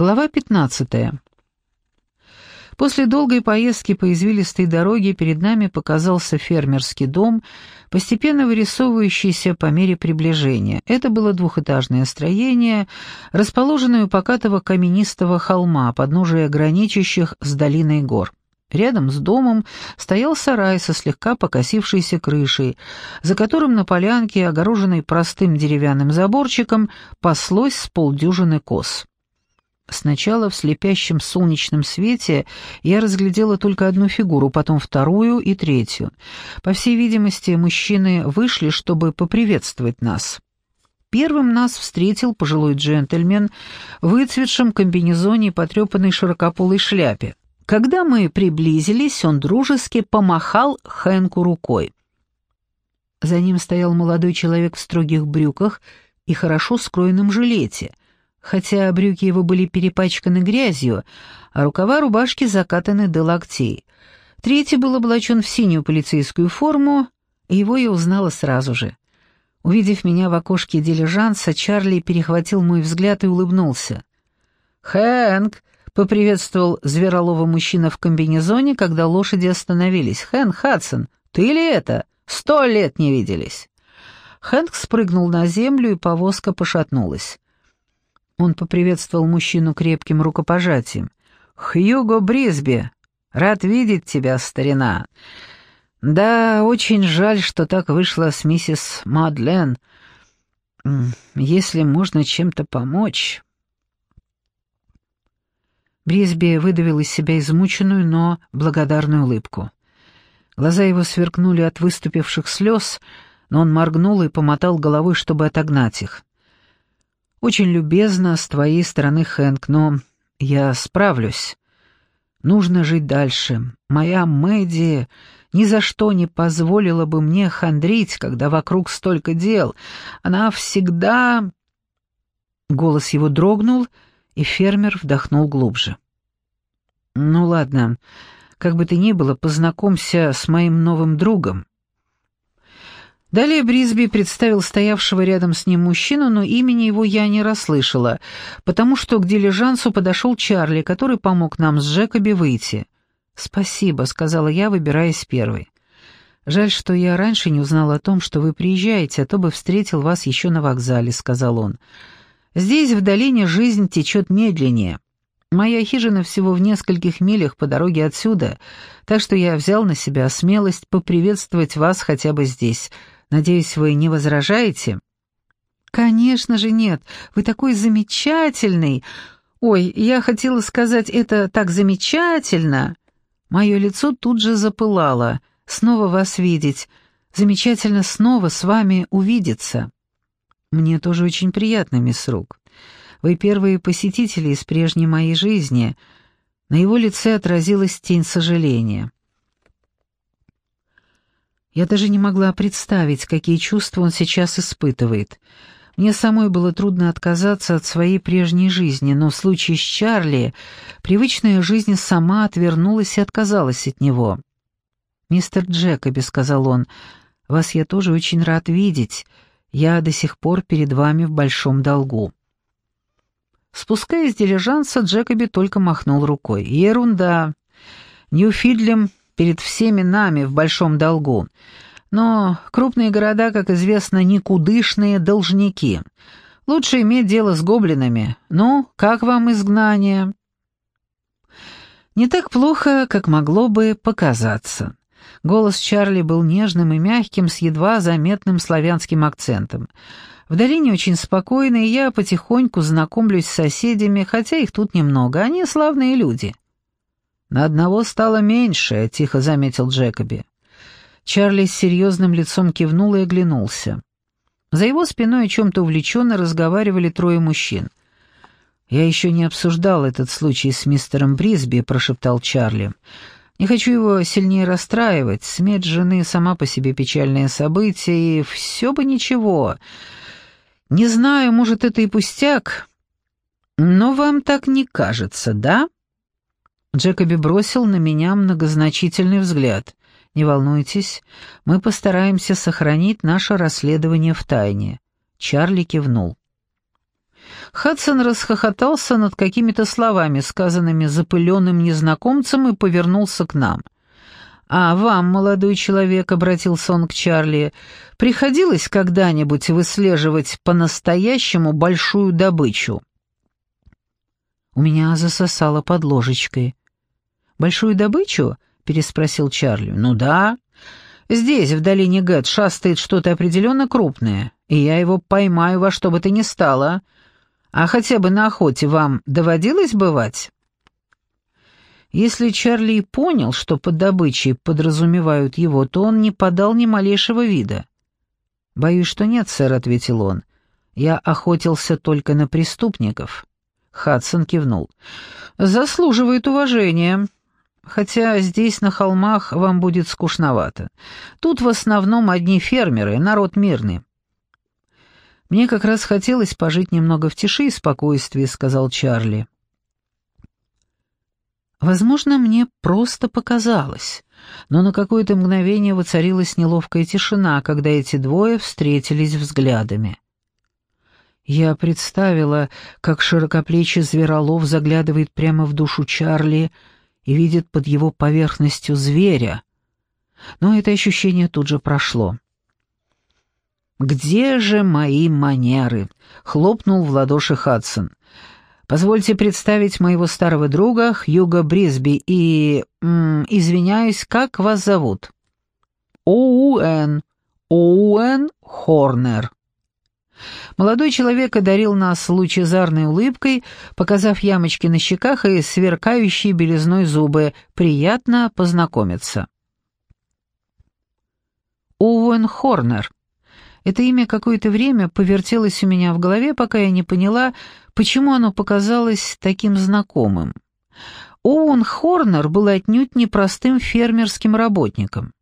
Глава 15. После долгой поездки по извилистой дороге перед нами показался фермерский дом, постепенно вырисовывающийся по мере приближения. Это было двухэтажное строение, расположенное у покатого каменистого холма, подножия граничащих с долиной гор. Рядом с домом стоял сарай со слегка покосившейся крышей, за которым на полянке, огороженной простым деревянным заборчиком, паслось с полдюжины коз. Сначала в слепящем солнечном свете я разглядела только одну фигуру, потом вторую и третью. По всей видимости, мужчины вышли, чтобы поприветствовать нас. Первым нас встретил пожилой джентльмен в выцветшем комбинезоне и потрепанной широкополой шляпе. Когда мы приблизились, он дружески помахал Хэнку рукой. За ним стоял молодой человек в строгих брюках и хорошо скроенном жилете, хотя брюки его были перепачканы грязью, а рукава рубашки закатаны до локтей. Третий был облачен в синюю полицейскую форму, и его я узнала сразу же. Увидев меня в окошке дилижанса, Чарли перехватил мой взгляд и улыбнулся. «Хэнк, поприветствовал зверолова мужчина в комбинезоне, когда лошади остановились. «Хэн Хадсон, ты ли это? Сто лет не виделись!» Хэнк спрыгнул на землю, и повозка пошатнулась. Он поприветствовал мужчину крепким рукопожатием. «Хьюго Брисби! Рад видеть тебя, старина!» «Да, очень жаль, что так вышло с миссис Мадлен. Если можно чем-то помочь...» Брисби выдавил из себя измученную, но благодарную улыбку. Глаза его сверкнули от выступивших слез, но он моргнул и помотал головой, чтобы отогнать их. «Очень любезно с твоей стороны, Хэнк, но я справлюсь. Нужно жить дальше. Моя Мэдди ни за что не позволила бы мне хандрить, когда вокруг столько дел. Она всегда...» Голос его дрогнул, — и фермер вдохнул глубже. «Ну ладно, как бы то ни было, познакомься с моим новым другом». Далее Брисби представил стоявшего рядом с ним мужчину, но имени его я не расслышала, потому что к дилижансу подошел Чарли, который помог нам с Джекоби выйти. «Спасибо», — сказала я, выбираясь первой. «Жаль, что я раньше не узнал о том, что вы приезжаете, а то бы встретил вас еще на вокзале», — сказал он. Здесь, в долине, жизнь течет медленнее. Моя хижина всего в нескольких милях по дороге отсюда, так что я взял на себя смелость поприветствовать вас хотя бы здесь. Надеюсь, вы не возражаете?» «Конечно же нет. Вы такой замечательный. Ой, я хотела сказать, это так замечательно!» Мое лицо тут же запылало. «Снова вас видеть. Замечательно снова с вами увидеться». «Мне тоже очень приятно, мисс Рук. Вы первые посетители из прежней моей жизни». На его лице отразилась тень сожаления. Я даже не могла представить, какие чувства он сейчас испытывает. Мне самой было трудно отказаться от своей прежней жизни, но в случае с Чарли привычная жизнь сама отвернулась и отказалась от него. «Мистер Джекоби», — сказал он, — «вас я тоже очень рад видеть. Я до сих пор перед вами в большом долгу». Спускаясь с дилижанса, Джекоби только махнул рукой. «Ерунда. Ньюфидлем перед всеми нами в большом долгу. Но крупные города, как известно, никудышные должники. Лучше иметь дело с гоблинами. Ну, как вам изгнание?» «Не так плохо, как могло бы показаться». Голос Чарли был нежным и мягким, с едва заметным славянским акцентом. В долине очень спокойно, и я потихоньку знакомлюсь с соседями, хотя их тут немного, они славные люди. «На одного стало меньше», — тихо заметил Джекоби. Чарли с серьезным лицом кивнул и оглянулся. За его спиной о чем-то увлеченно разговаривали трое мужчин. «Я еще не обсуждал этот случай с мистером Брисби», — прошептал Чарли. Не хочу его сильнее расстраивать. Смерть жены сама по себе печальное событие, и все бы ничего. Не знаю, может, это и пустяк, но вам так не кажется, да?» Джекоби бросил на меня многозначительный взгляд. «Не волнуйтесь, мы постараемся сохранить наше расследование в тайне». Чарли кивнул. Хадсон расхохотался над какими-то словами, сказанными запыленным незнакомцем, и повернулся к нам. «А вам, молодой человек», — обратился он к Чарли, — «приходилось когда-нибудь выслеживать по-настоящему большую добычу?» У меня засосало под ложечкой. «Большую добычу?» — переспросил Чарли. «Ну да. Здесь, в долине Гэт, шастает что-то определенно крупное, и я его поймаю во что бы то ни стало. А хотя бы на охоте вам доводилось бывать?» Если Чарли и понял, что под добычей подразумевают его, то он не подал ни малейшего вида. «Боюсь, что нет, сэр», — ответил он. «Я охотился только на преступников». Хадсон кивнул. «Заслуживает уважения. Хотя здесь, на холмах, вам будет скучновато. Тут в основном одни фермеры, народ мирный». «Мне как раз хотелось пожить немного в тиши и спокойствии», — сказал Чарли. Возможно, мне просто показалось, но на какое-то мгновение воцарилась неловкая тишина, когда эти двое встретились взглядами. Я представила, как широкоплечий зверолов заглядывает прямо в душу Чарли и видит под его поверхностью зверя. Но это ощущение тут же прошло. «Где же мои манеры?» — хлопнул в ладоши Хадсон. Позвольте представить моего старого друга Хьюга Брисби и... М, извиняюсь, как вас зовут?» «Оуэн. Оуэн Хорнер». Молодой человек одарил нас лучезарной улыбкой, показав ямочки на щеках и сверкающие белизной зубы. «Приятно познакомиться». Оуэн Хорнер. Это имя какое-то время повертелось у меня в голове, пока я не поняла, почему оно показалось таким знакомым. Оуэн Хорнер был отнюдь непростым фермерским работником.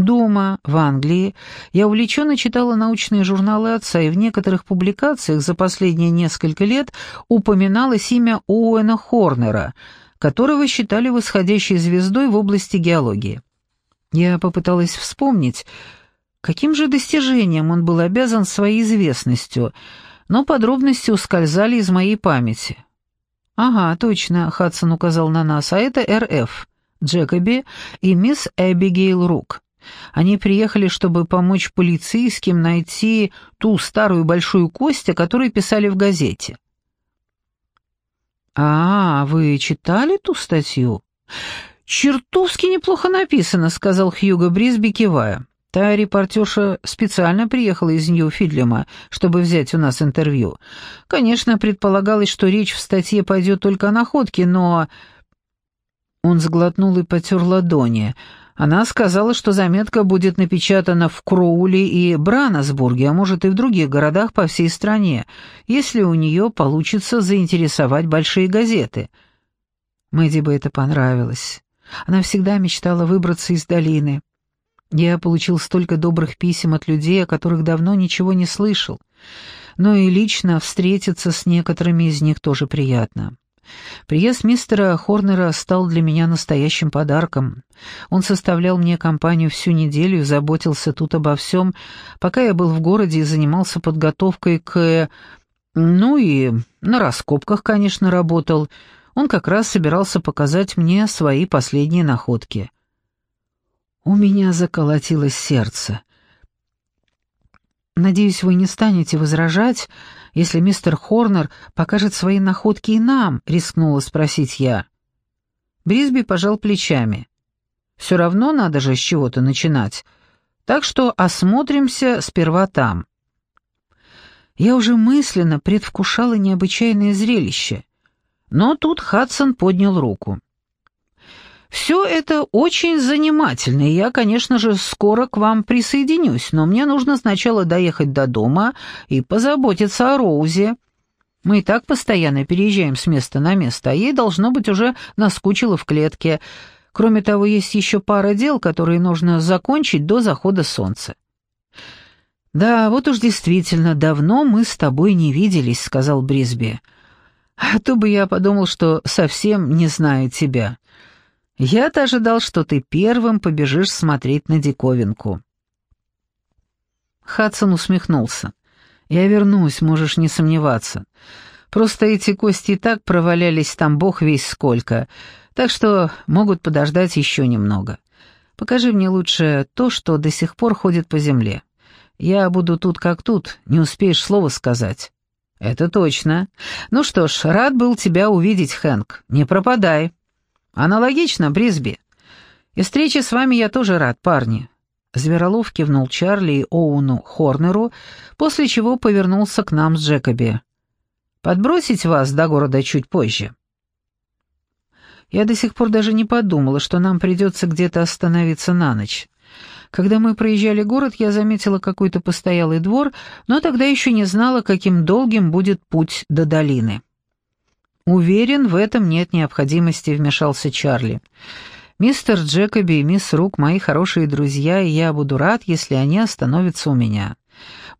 Дома, в Англии, я увлеченно читала научные журналы отца, и в некоторых публикациях за последние несколько лет упоминалось имя Оуэна Хорнера, которого считали восходящей звездой в области геологии. Я попыталась вспомнить, Каким же достижением он был обязан своей известностью, но подробности ускользали из моей памяти. «Ага, точно», — Хадсон указал на нас, — «а это РФ, Джекоби и мисс Эбигейл Рук. Они приехали, чтобы помочь полицейским найти ту старую большую кость, о которой писали в газете». «А, вы читали ту статью?» «Чертовски неплохо написано», — сказал Хьюго Брисби, кивая. Та репортерша специально приехала из Нью-Фидлема, чтобы взять у нас интервью. Конечно, предполагалось, что речь в статье пойдет только о находке, но...» Он сглотнул и потер ладони. Она сказала, что заметка будет напечатана в Кроули и Браносбурге, а может и в других городах по всей стране, если у нее получится заинтересовать большие газеты. Мэдди бы это понравилось. Она всегда мечтала выбраться из долины. Я получил столько добрых писем от людей, о которых давно ничего не слышал. Но и лично встретиться с некоторыми из них тоже приятно. Приезд мистера Хорнера стал для меня настоящим подарком. Он составлял мне компанию всю неделю и заботился тут обо всем, пока я был в городе и занимался подготовкой к... Ну и на раскопках, конечно, работал. Он как раз собирался показать мне свои последние находки. У меня заколотилось сердце. «Надеюсь, вы не станете возражать, если мистер Хорнер покажет свои находки и нам», — рискнула спросить я. Брисби пожал плечами. «Все равно надо же с чего-то начинать, так что осмотримся сперва там». Я уже мысленно предвкушала необычайное зрелище, но тут Хадсон поднял руку. Все это очень занимательно, и я, конечно же, скоро к вам присоединюсь, но мне нужно сначала доехать до дома и позаботиться о Роузе. Мы и так постоянно переезжаем с места на место, а ей, должно быть, уже наскучило в клетке. Кроме того, есть еще пара дел, которые нужно закончить до захода солнца. «Да, вот уж действительно, давно мы с тобой не виделись», — сказал Брисби. «А то бы я подумал, что совсем не знаю тебя». Я-то ожидал, что ты первым побежишь смотреть на диковинку». Хадсон усмехнулся. «Я вернусь, можешь не сомневаться. Просто эти кости и так провалялись там бог весь сколько, так что могут подождать еще немного. Покажи мне лучше то, что до сих пор ходит по земле. Я буду тут как тут, не успеешь слова сказать». «Это точно. Ну что ж, рад был тебя увидеть, Хэнк. Не пропадай». «Аналогично, Брисби. И встрече с вами я тоже рад, парни». Зверолов кивнул Чарли и Оуну Хорнеру, после чего повернулся к нам с Джекоби. «Подбросить вас до города чуть позже». Я до сих пор даже не подумала, что нам придется где-то остановиться на ночь. Когда мы проезжали город, я заметила какой-то постоялый двор, но тогда еще не знала, каким долгим будет путь до долины. «Уверен, в этом нет необходимости», — вмешался Чарли. «Мистер Джекоби и мисс Рук — мои хорошие друзья, и я буду рад, если они остановятся у меня.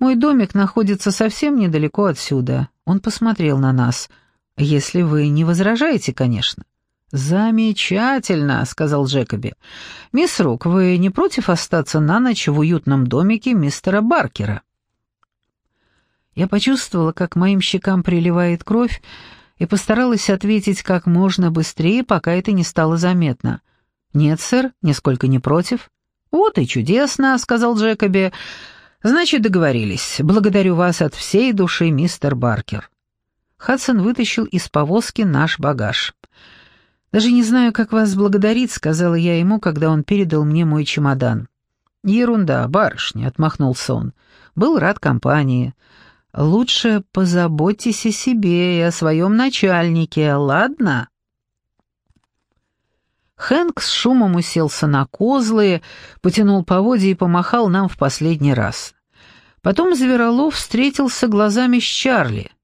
Мой домик находится совсем недалеко отсюда». Он посмотрел на нас. «Если вы не возражаете, конечно». «Замечательно», — сказал Джекоби. «Мисс Рук, вы не против остаться на ночь в уютном домике мистера Баркера?» Я почувствовала, как моим щекам приливает кровь, и постаралась ответить как можно быстрее, пока это не стало заметно. «Нет, сэр, нисколько не против». «Вот и чудесно», — сказал Джекоби. «Значит, договорились. Благодарю вас от всей души, мистер Баркер». Хадсон вытащил из повозки наш багаж. «Даже не знаю, как вас благодарить», — сказала я ему, когда он передал мне мой чемодан. «Ерунда, барышня», — отмахнулся он. «Был рад компании. Лучше позаботьтесь о себе и о своем начальнике, ладно?» Хэнк с шумом уселся на козлы, потянул поводья и помахал нам в последний раз. Потом Зверолов встретился глазами с Чарли —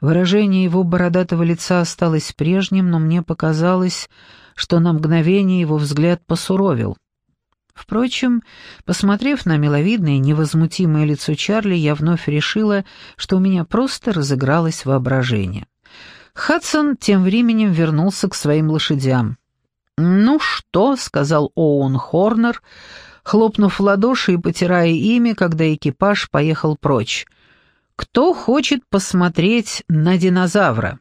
Выражение его бородатого лица осталось прежним, но мне показалось, что на мгновение его взгляд посуровил. Впрочем, посмотрев на миловидное невозмутимое лицо Чарли, я вновь решила, что у меня просто разыгралось воображение. Хадсон тем временем вернулся к своим лошадям. «Ну что?» — сказал Оуэн Хорнер, хлопнув в ладоши и потирая ими, когда экипаж поехал прочь. Кто хочет посмотреть на динозавра?